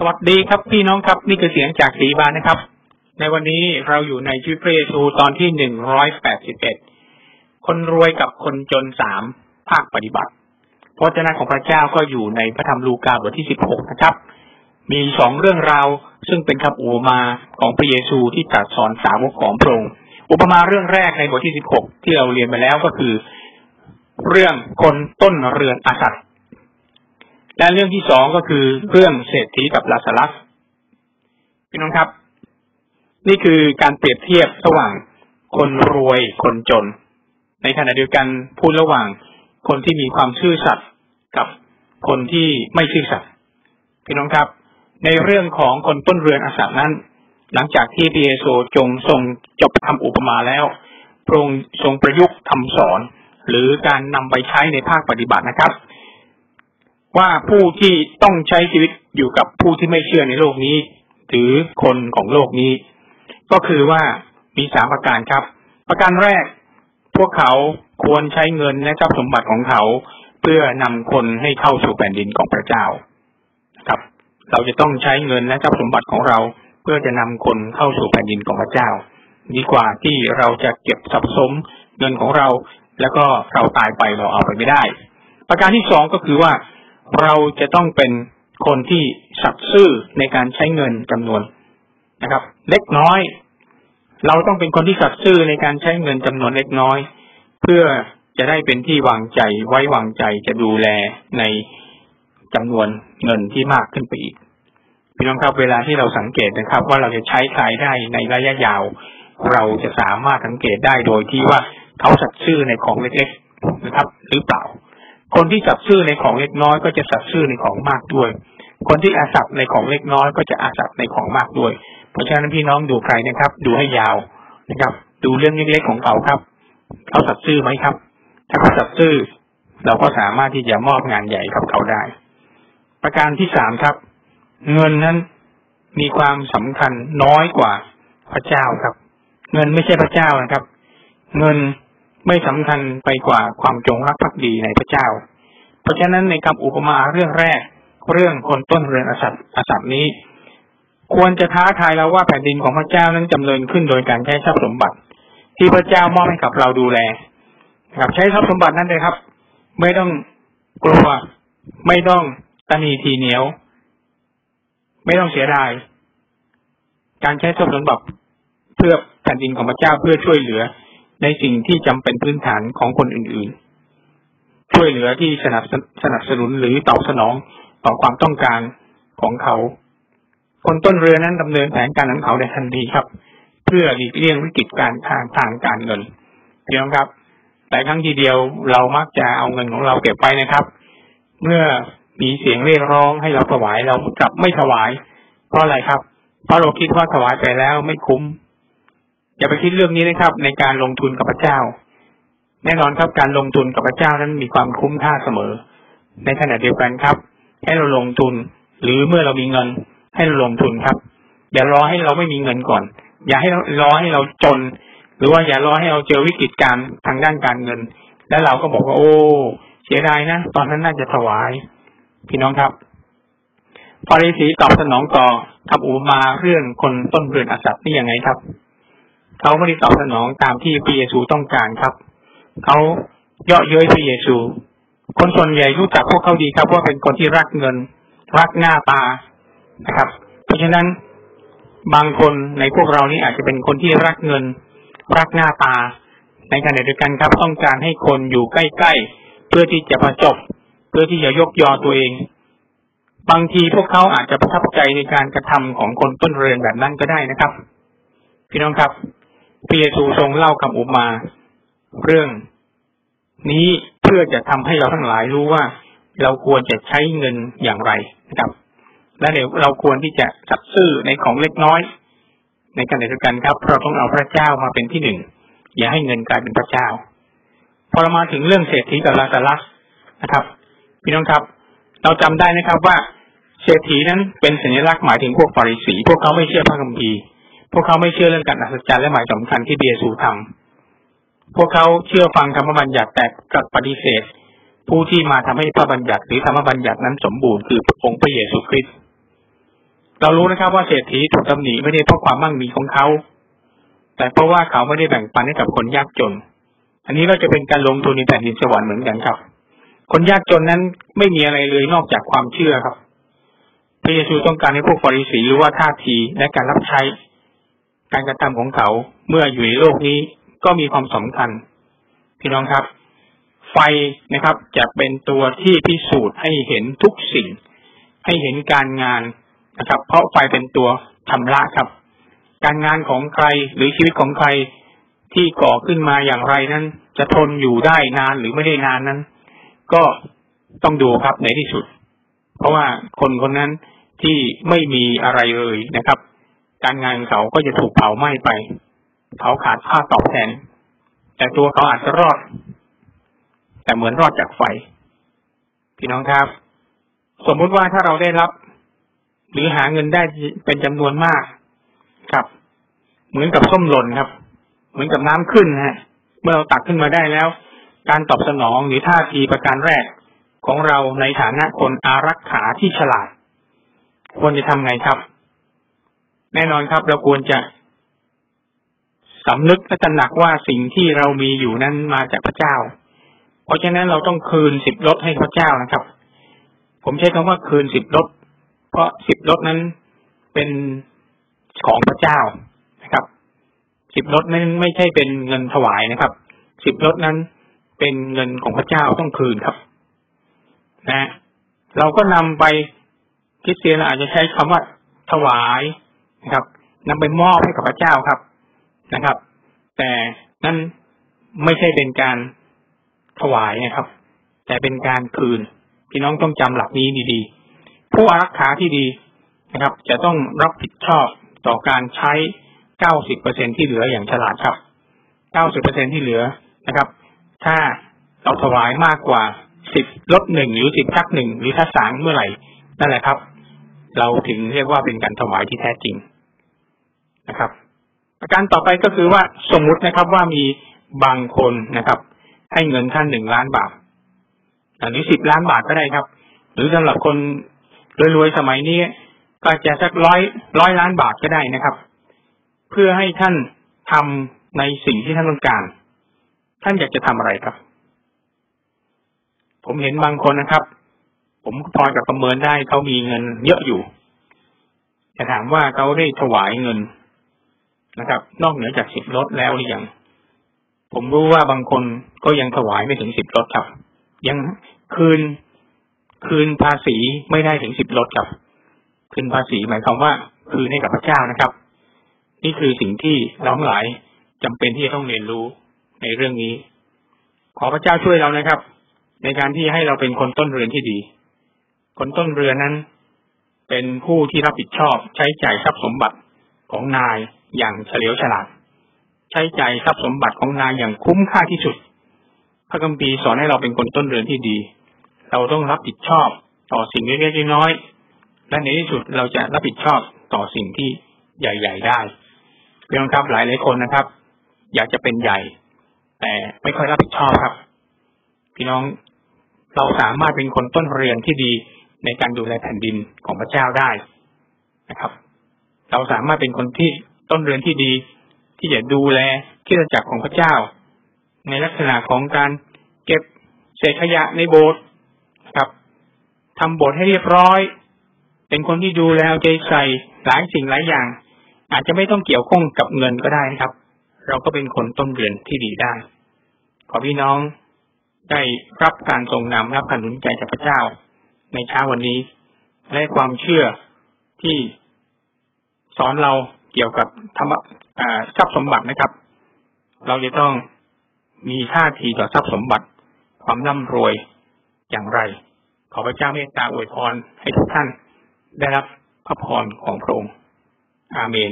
สวัสดีครับพี่น้องครับ นี่คือเสียงจากสีบานนะครับ ในวันนี้เราอยู่ในชีวิตพระเยซูตอนที่หนึ่งร้อยแปดสิบเอ็ดคนรวยกับคนจนสามภาคปฏิบัติพระเจ้าของพระเจ้าก็อยู่ในพระธรรมลูกาบทที่สิบหกนะครับ มีสองเรื่องราวซึ่งเป็นคำอุปมาของพระเยซูที่ตรัสสอนสาวกของพระองค์อุปมาเรื่องแรกในบทที่สิบหกที่เราเรียนไปแล้วก็คือ เรื่องคนต้นเรือนอาสัต และเรื่องที่สองก็คือเรื่องเศรษฐีกับลาสลัสพี่น้องครับ นี่คือการเปรียบเทียบระหว่างคนรวยคนจน ในขณะเดียวกันพูดระหว่างคนที่มีความซื่อสัตย์กับคนที่ไม่ซื่อสัตย์พี่น้องครับ ในเรื่องของคนต้นเรือนอาสัตนั้น หลังจากที่พระเยซูจงทรงจบทำอุปมาแล้วพระองค์ทรงประยุกต์ทำสอน หรือการนำไปใช้ในภาคปฏิบัตินะครับ ว่าผู้ที่ต้องใช้ชีวิตอยู่กับผู้ที่ไม่เชื่อในโลกนี้หรือคนของโลกนี้ ก็คือว่ามีสามประการครับ ประการแรก พวกเขาควรใช้เงินและทรัพย์สมบัติของเขา เพื่อนำคนให้เข้าสู่แผ่นดินของพระเจ้าครับ เราจะต้องใช้เงินและทรัพย์สมบัติของเรา เพื่อจะนำคนเข้าสู่แผ่นดินของพระเจ้า ดีกว่าที่เราจะเก็บสะสมเงินของเรา แล้วก็เราตายไปเราเอาไปไม่ได้ ประการที่สองก็คือว่า เราจะต้องเป็นคนที่สัตย์ซื่อในการใช้เงินจำนวนนะครับ เล็กน้อย เราต้องเป็นคนที่สัตย์ซื่อในการใช้เงินจำนวนเล็กน้อย เพื่อจะได้เป็นที่วางใจไว้วางใจจะดูแลในจำนวนเงินที่มากขึ้นไปอีกพี่น้องครับเวลาที่เราสังเกตนะครับ ว่าเราจะใช้ใครได้ในระยะยาว เราจะสามารถสังเกตได้โดยที่ว่าเขาสัตย์ซื่อในของเล็กๆนะครับ หรือเปล่า คนที่สับซื่อในของเล็กน้อยก็จะสับซื่อในของมากด้วย คนที่อาศัพในของเล็กน้อยก็จะอาศัพในของมากด้วย เพราะฉะนั้นพี่น้องดูใครนะครับ ดูให้ยาวนะครับ ดูเรื่องเล็กๆของเขาครับเขาสับซื่อไหมครับ ถ้าเขาสับซื่อ เราก็สามารถที่จะมอบงานใหญ่กับเขาได้ ประการที่สามครับ เงินนั้นมีความสำคัญน้อยกว่าพระเจ้าครับ เงินไม่ใช่พระเจ้านะครับ เงิน ไม่สำคัญไปกว่าความจงรักภักดีในพระเจ้า เพราะฉะนั้นในคำอุปมาเรื่องแรก เรื่องคนต้นเรือนอสัตอสัตนี้ ควรจะท้าทายเราว่าแผ่นดินของพระเจ้านั้นจำเริญขึ้นโดยการใช้ทรัพย์สมบัติ ที่พระเจ้ามอบให้กับเราดูแลครับใช้ทรัพย์สมบัตินั้นเลยครับ ไม่ต้องกลัวไม่ต้องตนีทีเหนียว ไม่ต้องเสียดายการใช้ทรัพย์สมบัติเพื่อแผ่นดินของพระเจ้าเพื่อช่วยเหลือ ในสิ่งที่จำเป็นพื้นฐานของคนอื่นๆ ช่วยเหลือที่สนับสนับสนุนหรือตอบสนองต่อความต้องการของเขา คนต้นเรือนั้นดำเนินแผนการของเขาในทันทีครับ เพื่อหลีกเลี่ยงวิกฤตการทางทางการเงินเดี๋ยวครับ แต่ครั้งทีเดียวเรามักจะเอาเงินของเราเก็บไปนะครับ เมื่อมีเสียงเรียกร้องให้เราถวายเรากลับไม่ถวาย เพราะอะไรครับ เพราะเราคิดว่าถวายไปแล้วไม่คุ้ม อย่าไปคิดเรื่องนี้นะครับ ในการลงทุนกับพระเจ้า แน่นอนครับการลงทุนกับพระเจ้านั้นมีความคุ้มค่าเสมอ ในขณะเดียวกันครับ ให้เราลงทุน หรือเมื่อเรามีเงิน ให้เราลงทุนครับ อย่ารอให้เราไม่มีเงินก่อน อย่าให้รอให้เราจน หรือว่าอย่ารอให้เราเจอวิกฤตการทางด้านการเงิน แล้วเราก็บอกว่า โอ้เสียดายนะตอนนั้นน่าจะถวาย พี่น้องครับฟาริสีตอบสนองต่อคำอุมาเรื่องคนต้นเรือนอสัตนี่ยังไงครับ เขาไม่ได้ตอบสนองตามที่พระเยซูต้องการครับ เขาเยาะเย้ยพระเยซู คนส่วนใหญ่รู้จักพวกเขาดีครับว่าเป็นคนที่รักเงิน รักหน้าตานะครับ เพราะฉะนั้นบางคนในพวกเรานี่อาจจะเป็นคนที่รักเงิน รักหน้าตา ในขณะเดียวกันครับ ต้องการให้คนอยู่ใกล้ๆเพื่อที่จะประจบ เพื่อที่จะยกยอตัวเอง บางทีพวกเขาอาจจะประทับใจในการกระทำของคนต้นเรือนแบบนั้นก็ได้นะครับ พี่น้องครับ พระเยซูทรงเล่าคำอุปมา เรื่องนี้เพื่อจะทำให้เราทั้งหลายรู้ว่า เราควรจะใช้เงินอย่างไรนะครับ และเดี๋ยวเราควรที่จะสับซื้อในของเล็กน้อย ในการเดียวกันครับเราต้องเอาพระเจ้ามาเป็นที่หนึ่งอย่าให้เงินกลายเป็นพระเจ้า พอเรามาถึงเรื่องเศรษฐีกับลาซาลัสนะครับ พี่น้องครับ เราจำได้นะครับว่าเศรษฐีนั้นเป็นสัญลักษณ์หมายถึงพวกฟาริสี พวกเขาไม่เชื่อพระคัมภีร์ พวกเขาไม่เชื่อเรื่องการอัศจรรย์และหมายสำคัญที่เบียสูทำพวกเขาเชื่อฟังธรรมบัญญัติแต่กลับปฏิเสธ ผู้ที่มาทำให้พระบัญญัติหรือธรรมบัญญัตินั้นสมบูรณ์คือองค์พระเยซูคริสต์เรารู้นะครับว่าเศรษฐีถูกตำหนิไม่ได้เพราะความมั่งมีของเขา แต่เพราะว่าเขาไม่ได้แบ่งปันให้กับคนยากจน อันนี้ก็จะเป็นการลงทุนในแผ่นดินสวรรค์เหมือนกันครับ คนยากจนนั้นไม่มีอะไรเลยนอกจากความเชื่อครับ พระเยซูต้องการให้พวกฟาริสีรู้ว่าท่าทีและการรับใช้ การกระทำของเขาเมื่ออยู่ในโลกนี้ก็มีความสำคัญ พี่น้องครับ ไฟนะครับ จะเป็นตัวที่พิสูจน์ให้เห็นทุกสิ่ง ให้เห็นการงานนะครับ เพราะไฟเป็นตัวชำระครับ การงานของใครหรือชีวิตของใครที่ก่อขึ้นมาอย่างไรนั้น จะทนอยู่ได้นานหรือไม่ได้นานนั้น ก็ต้องดูครับในที่สุด เพราะว่าคนคนนั้นที่ไม่มีอะไรเลยนะครับ การงานเขาก็จะถูกเผาไหม้ไป เขาขาดค่าตอบแทน แต่ตัวเขาอาจจะรอด แต่เหมือนรอดจากไฟ พี่น้องครับ สมมุติว่าถ้าเราได้รับ หรือหาเงินได้เป็นจำนวนมากครับ เหมือนกับส้มหล่นครับ เหมือนกับน้ำขึ้นฮะ เมื่อเราตักขึ้นมาได้แล้ว การตอบสนองหรือท่าทีประการแรกของเราในฐานะคนอารักขาที่ฉลาดควรจะทำไงครับ แน่นอนครับ เราควรจะสำนึกและตระหนักว่าสิ่งที่เรามีอยู่นั้นมาจากพระเจ้า เพราะฉะนั้นเราต้องคืนสิบลดให้พระเจ้านะครับ ผมใช้คำว่าคืนสิบลดเพราะสิบลดนั้นเป็นของพระเจ้านะครับ สิบลดนั้นไม่ใช่เป็นเงินถวายนะครับ สิบลดนั้นเป็นเงินของพระเจ้าต้องคืนครับ นะ เราก็นำไปคริสเตียนอาจจะใช้คำว่าถวาย นะครับนำไปมอบให้กับพระเจ้าครับนะครับ แต่นั่นไม่ใช่เป็นการถวายนะครับ แต่เป็นการคืน พี่น้องต้องจำหลักนี้ดีๆ ผู้อารักขาที่ดีนะครับ จะต้องรับผิดชอบต่อการใช้เก้าสิบเปอร์เซ็นที่เหลืออย่างฉลาดครับเก้าสิบเปอร์เซ็นที่เหลือนะครับ ถ้าเราถวายมากกว่าสิบลดหนึ่งหรือสิบชักหนึ่งหรือถ้าสางเมื่อไหร่นั่นแหละครับ เราถึงเรียกว่าเป็นการถวายที่แท้จริงนะครับ ประการต่อไปก็คือว่าสมมุตินะครับว่ามีบางคนนะครับ ให้เงินท่านหนึ่งล้านบาทหรือสิบล้านบาทก็ได้ครับ หรือสำหรับคนรวยๆสมัยนี้ก็จะสักร้อยร้อยล้านบาทก็ได้นะครับ เพื่อให้ท่านทำในสิ่งที่ท่านต้องการ ท่านอยากจะทำอะไรครับ ผมเห็นบางคนนะครับ ผมพอจะประเมินได้เขามีเงินเยอะอยู่จะถามว่าเขาได้ถวายเงินนะครับ นอกเหนือจากสิบรถแล้วหรือยังผมรู้ว่าบางคนก็ยังถวายไม่ถึงสิบรถครับ ยังคืนคืนภาษีไม่ได้ถึงสิบรถครับ คืนภาษีหมายความว่า คืนให้กับพระเจ้านะครับ นี่คือสิ่งที่เราหลายจำเป็นที่จะต้องเรียนรู้ในเรื่องนี้ ขอพระเจ้าช่วยเรานะครับ ในการที่ให้เราเป็นคนต้นเรือนที่ดี คนต้นเรือนั้น เป็นผู้ที่รับผิดชอบใช้จ่ายทรัพย์สมบัติของนายอย่างเฉลียวฉลาด ใช้ใจทรัพย์สมบัติของนายอย่างคุ้มค่าที่สุด พระคัมภีร์สอนให้เราเป็นคนต้นเรือนที่ดี เราต้องรับผิดชอบต่อสิ่งเล็กๆน้อยๆและในที่สุดเราจะรับผิดชอบต่อสิ่งที่ใหญ่ ๆ ได้เรื่องครับหลายหลายคนนะครับ อยากจะเป็นใหญ่ แต่ไม่ค่อยรับผิดชอบครับ พี่น้องเราสามารถเป็นคนต้นเรือนที่ดี ในการดูแลแผ่นดินของพระเจ้าได้นะครับ เราสามารถเป็นคนที่ต้นเรือนที่ดี ที่จะดูแลคิดจักรของพระเจ้า ในลักษณะของการเก็บเศษขยะในโบสถ์ครับทำโบสถ์ให้เรียบร้อย เป็นคนที่ดูแลใจใส่หลายสิ่งหลายอย่าง อาจจะไม่ต้องเกี่ยวข้องกับเงินก็ได้นะครับ เราก็เป็นคนต้นเรือนที่ดีได้ ขอพี่น้องได้รับการทรงนำรับการหนุนใจจากพระเจ้า ในเช้าวันนี้ และความเชื่อที่สอนเราเกี่ยวกับธรรมทรัพย์สมบัตินะครับ เราจะต้องมีท่าทีต่อทรัพย์สมบัติ ความร่ำรวยอย่างไร ขอพระเจ้าเมตตาอวยพรให้ทุกท่านได้รับพระพรของพระองค์อาเมน